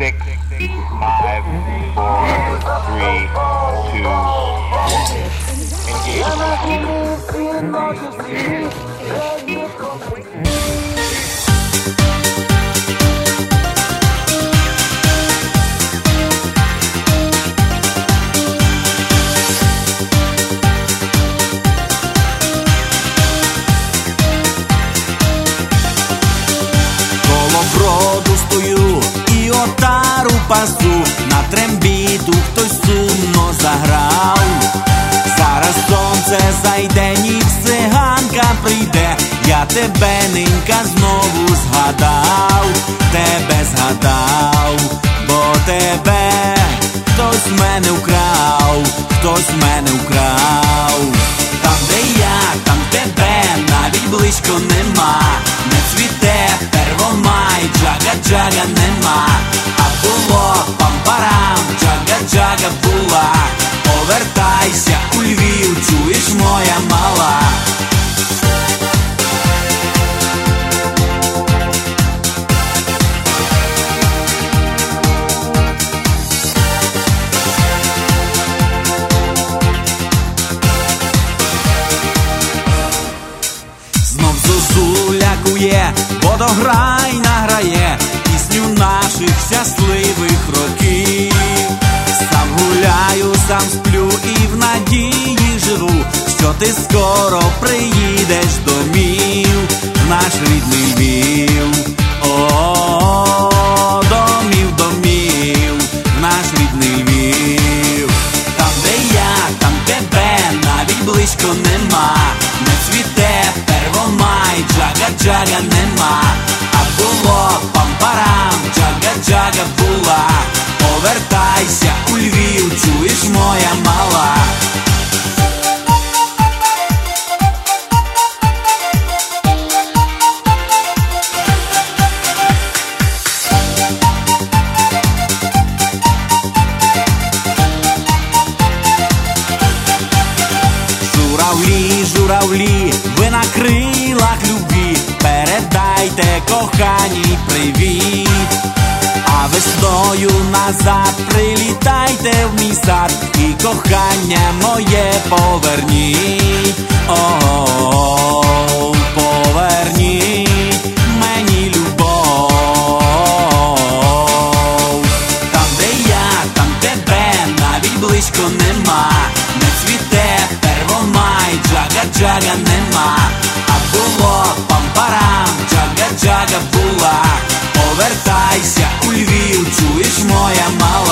six, five, four. Пасу, на трембіту хтось сумно заграв. Зараз сонце зайде, ніч циганка прийде, я тебе ненька знову згадав, тебе згадав, бо тебе хтось в мене вкрав, хтось в мене вкрав. Там, де я, там тебе навіть близько Повертайся у Львів, чуєш моя мала. Знов зозуля кує, водограй награє пісню наших щасливих років. Скоро приїдеш домів, наш рідний Львів. О, домів, домів, в наш рідний Львів. Там, де я, там тебе навіть близько нема, не цвіте первомай, джага-джага нема, а було пам-парам, джага-джага була. Повертайся у Львів, чуєш моя мала. Журавлі, ви на крилах любві, передайте коханій привіт, а весною назад прилітайте в мій сад. І кохання моє поверніть, о, джага-джага у Львів, чуєш моя мала.